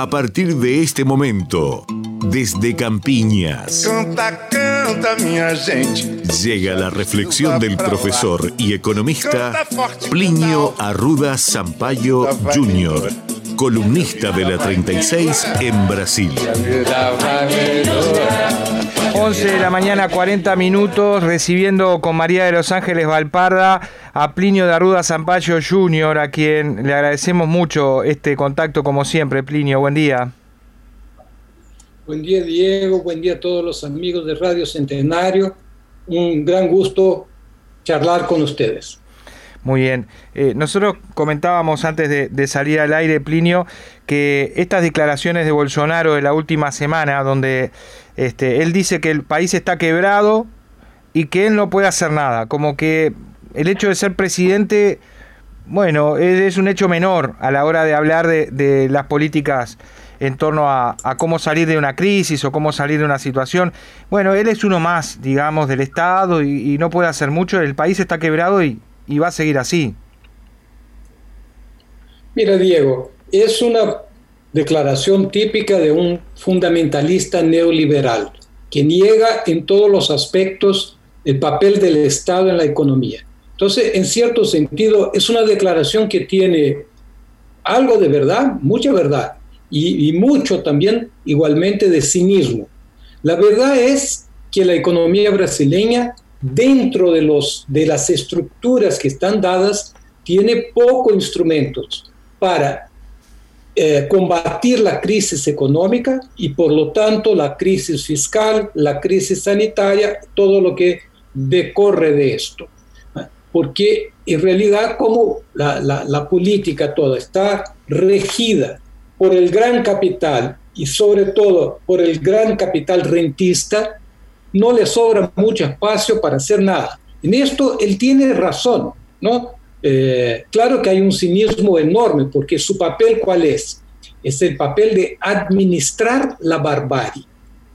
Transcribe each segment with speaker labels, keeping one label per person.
Speaker 1: A partir de este momento, desde Campiñas,
Speaker 2: Canta, canta, minha gente.
Speaker 1: llega la reflexión del profesor y economista Plinio Arruda Sampaio Jr., columnista de la 36 en Brasil.
Speaker 3: 11 de la mañana, 40 minutos, recibiendo con María de los Ángeles Valparda a Plinio de Arruda Sampaio Jr., a quien le agradecemos mucho este contacto como siempre. Plinio, buen día.
Speaker 4: Buen día Diego, buen día a todos los amigos de Radio Centenario. Un gran gusto charlar con ustedes.
Speaker 3: Muy bien. Eh, nosotros comentábamos antes de, salir al aire, Plinio, que estas declaraciones de Bolsonaro de la última semana, donde este, él dice que el país está quebrado y que él no puede hacer nada, como que el hecho de ser presidente, bueno, es, un hecho menor a la hora de hablar de, las políticas en torno a, cómo salir de una crisis o cómo salir de una situación. Bueno, él es uno más, digamos, del Estado y no puede hacer mucho, el país está quebrado y, y va a seguir así.
Speaker 4: Mira, Diego, es una declaración típica de un fundamentalista neoliberal que niega en todos los aspectos el papel del Estado en la economía. Entonces, en cierto sentido, es una declaración que tiene algo de verdad, mucha verdad, y, y mucho también igualmente de cinismo. La verdad es que la economía brasileña dentro de, los, de las estructuras que están dadas, tiene pocos instrumentos para eh, combatir la crisis económica y por lo tanto la crisis fiscal, la crisis sanitaria, todo lo que decorre de esto. Porque en realidad como la, la, la política toda está regida por el gran capital y sobre todo por el gran capital rentista, no le sobra mucho espacio para hacer nada. En esto él tiene razón, ¿no? Eh, claro que hay un cinismo enorme, porque su papel, ¿cuál es? Es el papel de administrar la barbarie.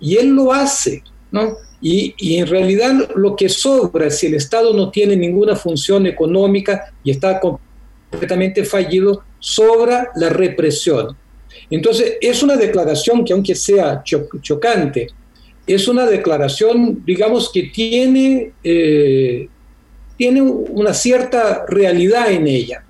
Speaker 4: Y él lo hace, ¿no? Y, y, en realidad lo que sobra, si el Estado no tiene ninguna función económica y está completamente fallido, sobra la represión. Entonces, es una declaración que aunque sea cho chocante, es una declaración, digamos, que tiene, eh, tiene una cierta realidad en ella.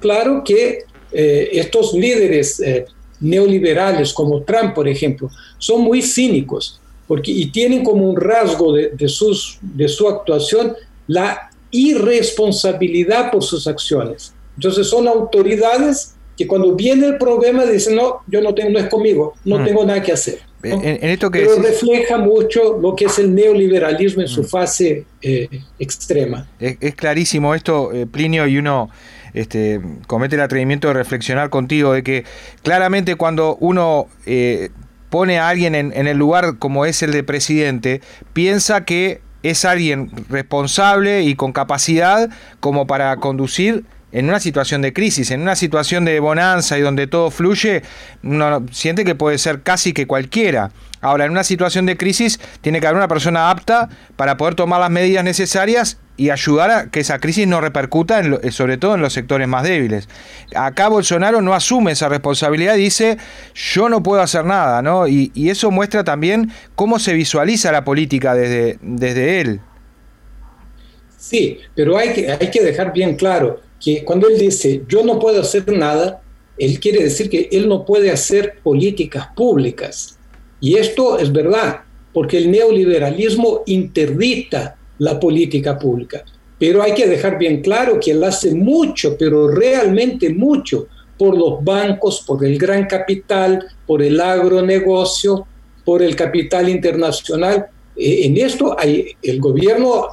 Speaker 4: Claro que eh, estos líderes eh, neoliberales como Trump, por ejemplo, son muy cínicos porque, y tienen como un rasgo de, de, sus, de su actuación la irresponsabilidad por sus acciones. Entonces son autoridades que cuando viene el problema dicen, no, yo no tengo, no es conmigo, no mm. tengo nada que hacer. ¿No?
Speaker 3: En, en, esto que
Speaker 4: Pero refleja mucho lo que es el neoliberalismo en su mm. fase eh, extrema.
Speaker 3: Es, es, clarísimo esto, eh, Plinio, y uno este, comete el atrevimiento de reflexionar contigo, de que claramente cuando uno eh, pone a alguien en, en el lugar como es el de presidente, piensa que es alguien responsable y con capacidad como para conducir en una situación de crisis, en una situación de bonanza y donde todo fluye, uno siente que puede ser casi que cualquiera. Ahora, en una situación de crisis tiene que haber una persona apta para poder tomar las medidas necesarias y ayudar a que esa crisis no repercuta, en lo, sobre todo en los sectores más débiles. Acá Bolsonaro no asume esa responsabilidad, dice, yo no puedo hacer nada, ¿no? Y, y eso muestra también cómo se visualiza la política desde, desde él.
Speaker 4: Sí, pero hay que, hay que dejar bien claro, que cuando él dice yo no puedo hacer nada, él quiere decir que él no puede hacer políticas públicas. Y esto es verdad, porque el neoliberalismo interdita la política pública. Pero hay que dejar bien claro que él hace mucho, pero realmente mucho, por los bancos, por el gran capital, por el agronegocio, por el capital internacional. En esto hay, el gobierno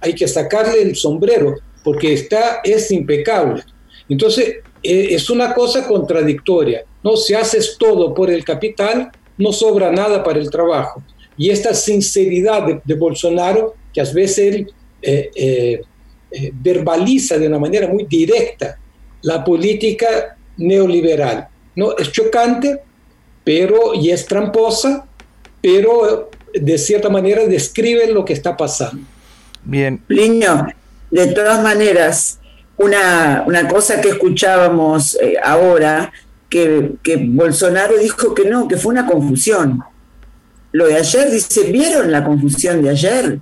Speaker 4: hay que sacarle el sombrero, porque está, es impecable. Entonces, es una cosa contradictoria. No, si haces todo por el capital, no sobra nada para el trabajo. Y esta sinceridad de, de Bolsonaro, que a veces él eh, eh, eh, verbaliza de una manera muy directa la política neoliberal. ¿no? Es chocante, pero, y es tramposa, pero de cierta manera describe lo que está pasando.
Speaker 3: Bien.
Speaker 5: Plinio, de todas maneras, una, una cosa que escuchábamos eh, ahora que, que Bolsonaro dijo que no, que fue una confusión. Lo de ayer dice, ¿vieron la confusión de ayer?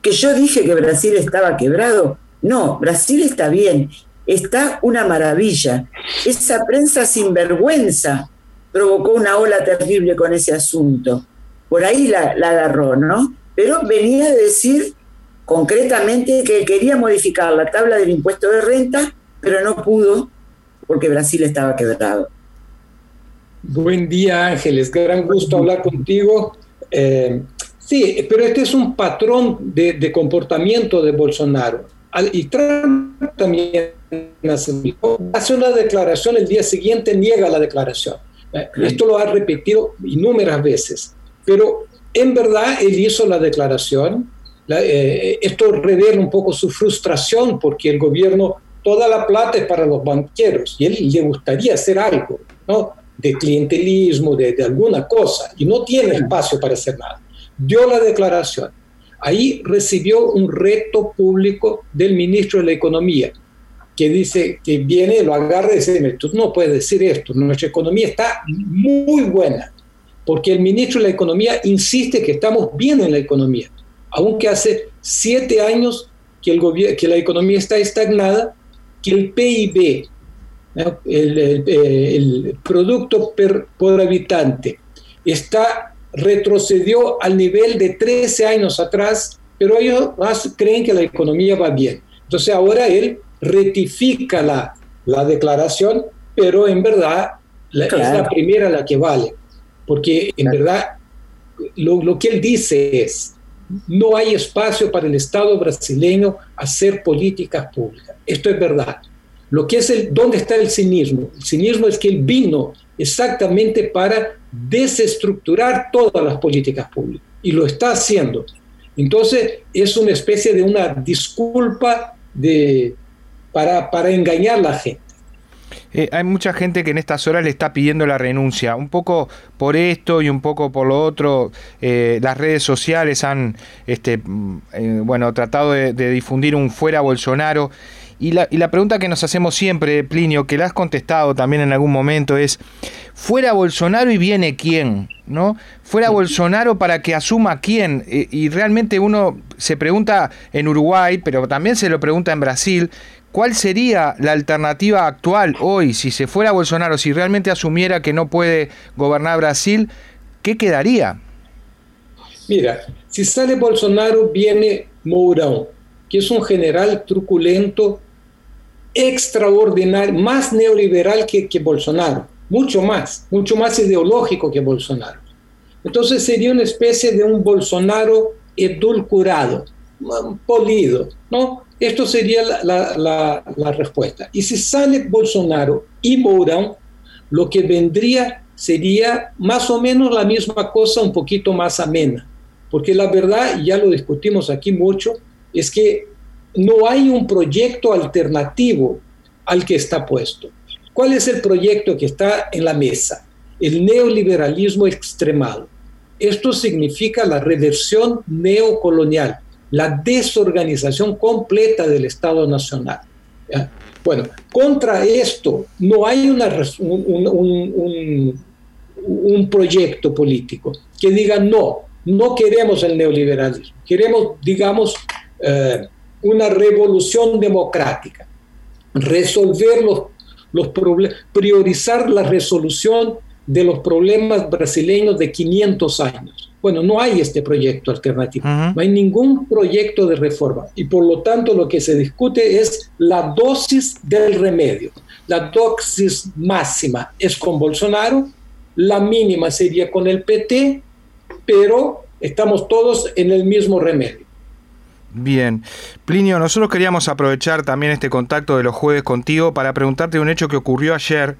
Speaker 5: Que yo dije que Brasil estaba quebrado. No, Brasil está bien, está una maravilla. Esa prensa sinvergüenza provocó una ola terrible con ese asunto. Por ahí la, la agarró, ¿no? Pero venía a decir concretamente que quería modificar la tabla del impuesto de renta, pero no pudo porque Brasil estaba quebrado.
Speaker 4: Buen día, Ángeles. Gran gusto hablar contigo. Eh, sí, pero este es un patrón de, comportamiento de Bolsonaro. y Trump también hace una declaración, el día siguiente niega la declaración. Eh, esto lo ha repetido innumerables veces. Pero en verdad él hizo la declaración. Eh, esto revela un poco su frustración porque el gobierno, toda la plata es para los banqueros y él le gustaría hacer algo. ¿no? de clientelismo, de, alguna cosa, y no tiene espacio para hacer nada. Dio la declaración. Ahí recibió un reto público del ministro de la Economía, que dice que viene, lo agarra y dice, tú no puedes decir esto, nuestra economía está muy buena, porque el ministro de la Economía insiste que estamos bien en la economía, aunque hace siete años que, el que la economía está estagnada, que el PIB el, producto por habitante está retrocedió al nivel de 13 años atrás, pero ellos creen que la economía va bien. Entonces ahora él rectifica la, la declaración, pero en verdad es la primera la que vale, porque en verdad lo, lo que él dice es, no hay espacio para el Estado brasileño hacer políticas públicas. Esto es verdad. Lo que es el, ¿dónde está el cinismo? El cinismo es que él vino exactamente para desestructurar todas las políticas públicas y lo está haciendo. Entonces es una especie de una disculpa de, para, para engañar a la gente.
Speaker 3: Eh, hay mucha gente que en estas horas le está pidiendo la renuncia, un poco por esto y un poco por lo otro. Eh, las redes sociales han, este, mm, eh, bueno, tratado de, de, difundir un fuera Bolsonaro. Y la, y la pregunta que nos hacemos siempre, Plinio, que la has contestado también en algún momento, es, ¿fuera Bolsonaro y viene quién? ¿no? Fuera Bolsonaro para que asuma quién. Y, realmente uno se pregunta en Uruguay, pero también se lo pregunta en Brasil, ¿cuál sería la alternativa actual hoy si se fuera Bolsonaro, si realmente asumiera que no puede gobernar Brasil, ¿qué quedaría?
Speaker 4: Mira, si sale Bolsonaro, viene Mourão, que es un general truculento extraordinario, más neoliberal que, Bolsonaro, mucho más, mucho más ideológico que Bolsonaro. Entonces sería una especie de un Bolsonaro edulcorado, polido, ¿no? Esto sería la, respuesta. Y si sale Bolsonaro y Mourão, lo que vendría sería más o menos la misma cosa, un poquito más amena. Porque la verdad, ya lo discutimos aquí mucho, es que no hay un proyecto alternativo al que está puesto. ¿Cuál es el proyecto que está en la mesa? El neoliberalismo extremado. Esto significa la reversión neocolonial, la desorganización completa del Estado Nacional. Bueno, contra esto no hay una, un, un, proyecto político que diga no, no queremos el neoliberalismo, queremos, digamos, eh, una revolución democrática, resolver los, problemas, priorizar la resolución de los problemas brasileños de 500 años. Bueno, no hay este proyecto alternativo, no hay ningún proyecto de reforma y por lo tanto lo que se discute es la dosis del remedio. La dosis máxima es con Bolsonaro, la mínima sería con el PT, pero estamos todos en el mismo remedio.
Speaker 3: Bien. Plinio, nosotros queríamos aprovechar también este contacto de los jueves contigo para preguntarte un hecho que ocurrió ayer,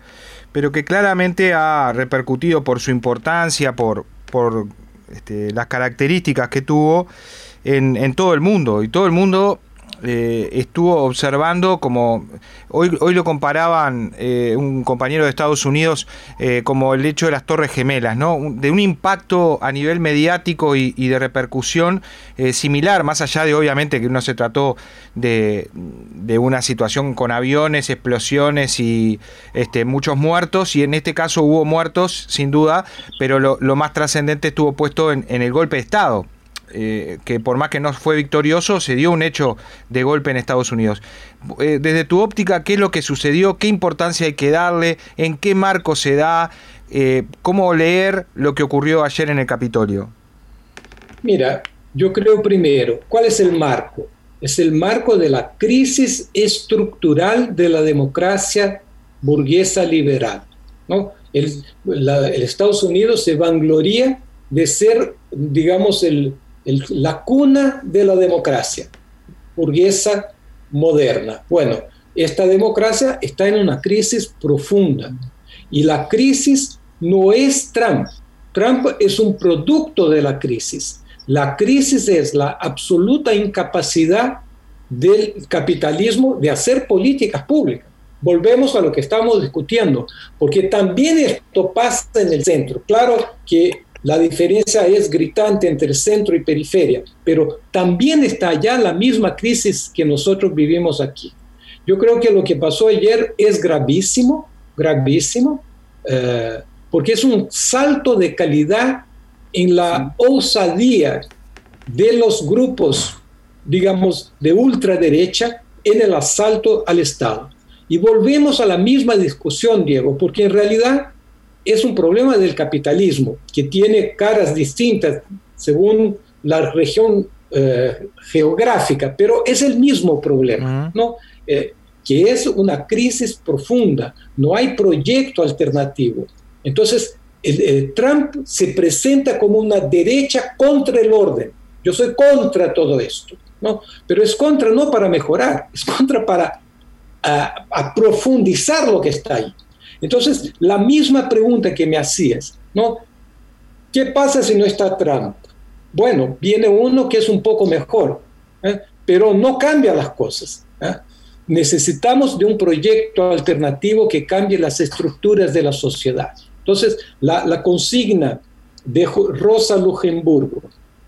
Speaker 3: pero que claramente ha repercutido por su importancia, por, por este, las características que tuvo en, todo el mundo. Y todo el mundo eh, estuvo observando como hoy, hoy lo comparaban eh, un compañero de Estados Unidos eh, como el hecho de las Torres Gemelas, ¿no? de un impacto a nivel mediático y, de repercusión similar, más allá de obviamente que no se trató de, de, una situación con aviones, explosiones y este, muchos muertos, y en este caso hubo muertos sin duda, pero lo, más trascendente estuvo puesto en el golpe de Estado. Eh, que por más que no fue victorioso, se dio un hecho de golpe en Estados Unidos. Eh, desde tu óptica, ¿qué es lo que sucedió? ¿Qué importancia hay que darle? ¿En qué marco se da? Eh, ¿Cómo leer lo que ocurrió ayer en el Capitolio?
Speaker 4: Mira, yo creo primero, ¿cuál es el marco? Es el marco de la crisis estructural de la democracia burguesa liberal. ¿no? El, Estados Unidos se vangloria de ser, digamos, el, la cuna de la democracia burguesa moderna. Bueno, esta democracia está en una crisis profunda y la crisis no es Trump. Trump es un producto de la crisis. La crisis es la absoluta incapacidad del capitalismo de hacer políticas públicas. Volvemos a lo que estamos discutiendo, porque también esto pasa en el centro. Claro que la diferencia es gritante entre centro y periferia, pero también está allá la misma crisis que nosotros vivimos aquí. Yo creo que lo que pasó ayer es gravísimo, gravísimo, eh, porque es un salto de calidad en la osadía de los grupos, digamos, de ultraderecha en el asalto al Estado. Y volvemos a la misma discusión, Diego, porque en realidad es un problema del capitalismo que tiene caras distintas según la región eh, geográfica, pero es el mismo problema, ¿no? Eh, que es una crisis profunda, no hay proyecto alternativo. Entonces, Trump se presenta como una derecha contra el orden. Yo soy contra todo esto, ¿no? Pero es contra no para mejorar, es contra para a profundizar lo que está ahí. Entonces, la misma pregunta que me hacías, ¿no? ¿Qué pasa si no está Trump? Bueno, viene uno que es un poco mejor, ¿eh? pero no cambia las cosas. ¿eh? Necesitamos de un proyecto alternativo que cambie las estructuras de la sociedad. Entonces, la, consigna de Rosa Luxemburgo,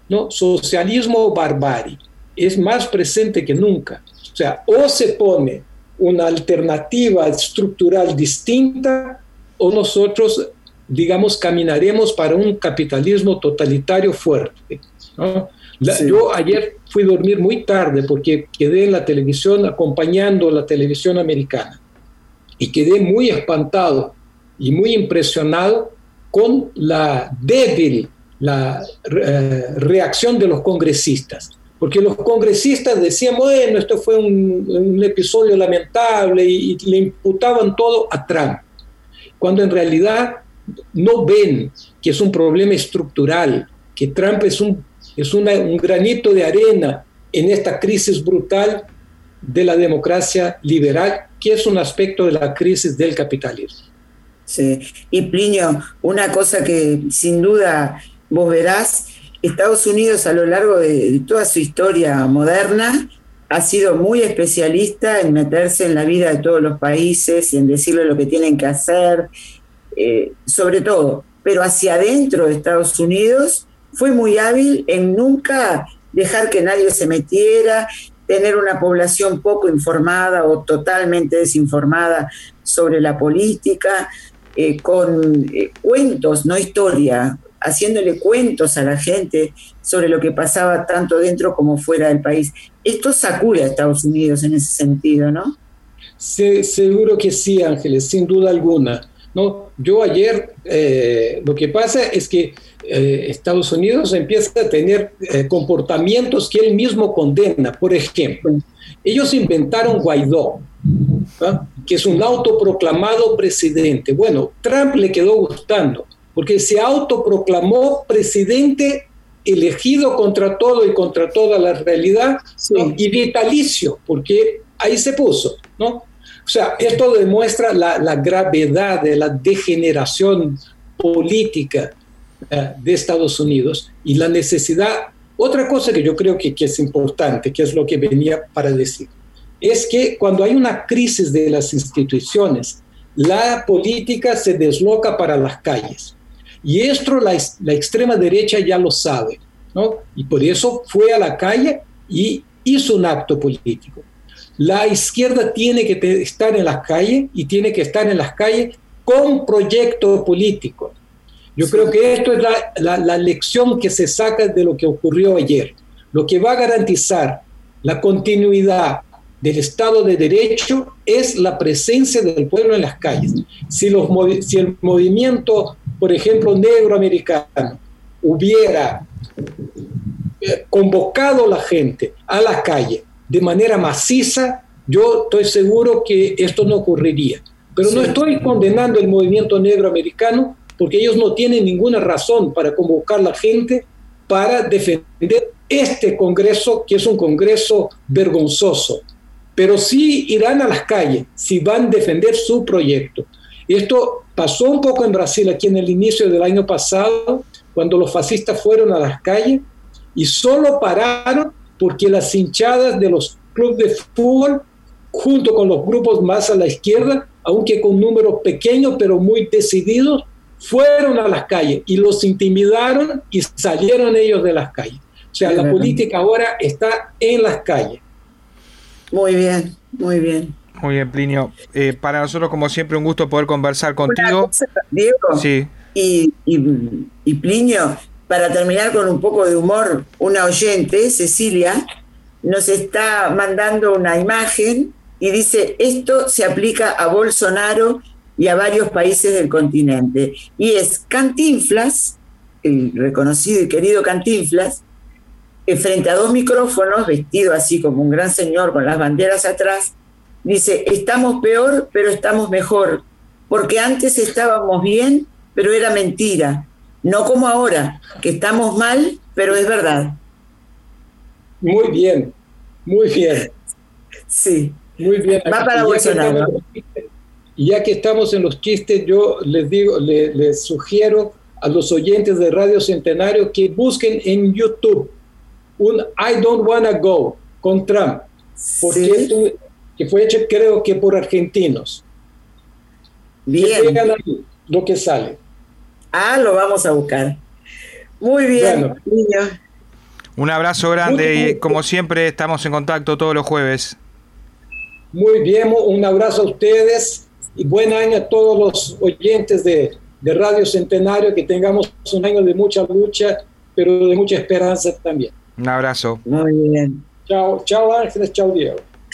Speaker 4: ¿no? socialismo barbarie, es más presente que nunca. O sea, o se pone una alternativa estructural distinta o nosotros, digamos, caminaremos para un capitalismo totalitario fuerte. Yo ayer fui a dormir muy tarde porque quedé en la televisión acompañando la televisión americana y quedé muy espantado y muy impresionado con la débil la eh, reacción de los congresistas porque los congresistas decían, bueno, esto fue un, episodio lamentable y, le imputaban todo a Trump, cuando en realidad no ven que es un problema estructural, que Trump es un, es un granito de arena en esta crisis brutal de la democracia liberal, que es un aspecto de la crisis del capitalismo.
Speaker 5: Sí, y Plinio, una cosa que sin duda vos verás Estados Unidos a lo largo de, toda su historia moderna ha sido muy especialista en meterse en la vida de todos los países y en decirle lo que tienen que hacer, eh, sobre todo. Pero hacia adentro de Estados Unidos fue muy hábil en nunca dejar que nadie se metiera, tener una población poco informada o totalmente desinformada sobre la política, eh, con eh, cuentos, no historia, haciéndole cuentos a la gente sobre lo que pasaba tanto dentro como fuera del país. Esto sacude a Estados Unidos en ese sentido, ¿no?
Speaker 4: Seguro que sí, Ángeles, sin duda alguna. ¿no? Yo ayer, eh, lo que pasa es que eh, Estados Unidos empieza a tener eh, comportamientos que él mismo condena. Por ejemplo, ellos inventaron Guaidó, que es un autoproclamado presidente. Bueno, Trump le quedó gustando porque se autoproclamó presidente elegido contra todo y contra toda la realidad y vitalicio, porque ahí se puso, ¿no? O sea, esto demuestra la, gravedad de la degeneración política eh, de Estados Unidos y la necesidad Otra cosa que yo creo que, que es importante, que es lo que venía para decir, es que cuando hay una crisis de las instituciones, la política se desloca para las calles. Y esto la, la extrema derecha ya lo sabe, ¿no? Y por eso fue a la calle y hizo un acto político. La izquierda tiene que estar en las calles y tiene que estar en las calles con proyecto político. Yo creo que esto es la, la, lección que se saca de lo que ocurrió ayer. Lo que va a garantizar la continuidad del Estado de Derecho es la presencia del pueblo en las calles. Si, los, si el movimiento, por ejemplo, negroamericano, hubiera eh, convocado a la gente a la calle de manera maciza, yo estoy seguro que esto no ocurriría. Pero no estoy condenando el movimiento negro americano porque ellos no tienen ninguna razón para convocar a la gente para defender este Congreso, que es un Congreso vergonzoso. Pero sí irán a las calles, si van a defender su proyecto. Esto pasó un poco en Brasil aquí en el inicio del año pasado, cuando los fascistas fueron a las calles y solo pararon porque las hinchadas de los clubes de fútbol, junto con los grupos más a la izquierda, aunque con números pequeños pero muy decididos, fueron a las calles y los intimidaron y salieron ellos de las calles. O sea, la política ahora está en las calles.
Speaker 5: Muy bien, muy bien.
Speaker 3: Muy bien, Plinio. Eh, para nosotros, como siempre, un gusto poder conversar contigo.
Speaker 5: Diego, sí. Y, y, Plinio, para terminar con un poco de humor, una oyente, Cecilia, nos está mandando una imagen y dice, esto se aplica a Bolsonaro y a varios países del continente. Y es Cantinflas, el reconocido y querido Cantinflas, que frente a dos micrófonos, vestido así como un gran señor con las banderas atrás, dice, estamos peor, pero estamos mejor, porque antes estábamos bien, pero era mentira, no como ahora, que estamos mal, pero es verdad.
Speaker 4: Muy bien, muy bien.
Speaker 5: Sí.
Speaker 4: Muy bien.
Speaker 5: Va para Bolsonaro.
Speaker 4: Y ya que estamos en los chistes, yo les digo, les, sugiero a los oyentes de Radio Centenario que busquen en YouTube un I Don't Wanna Go con Trump, porque que fue hecho creo que por argentinos.
Speaker 5: Bien.
Speaker 4: lo que sale.
Speaker 5: Ah, lo vamos a buscar. Muy bien,
Speaker 3: Un abrazo grande y como siempre estamos en contacto todos los jueves.
Speaker 4: Muy bien, un abrazo a ustedes y buen año a todos los oyentes de, de Radio Centenario, que tengamos un año de mucha lucha, pero de mucha esperanza también.
Speaker 3: Un abrazo.
Speaker 5: Muy bien.
Speaker 4: Chao, chao Ángeles, chao Diego.